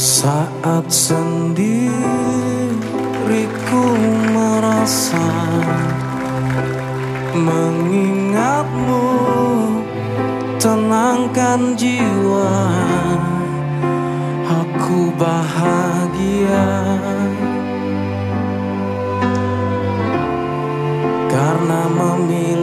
Saat Sendiriku merasa Mengingatmu Tenangkan jiwa Aku bahagia Karena memilih.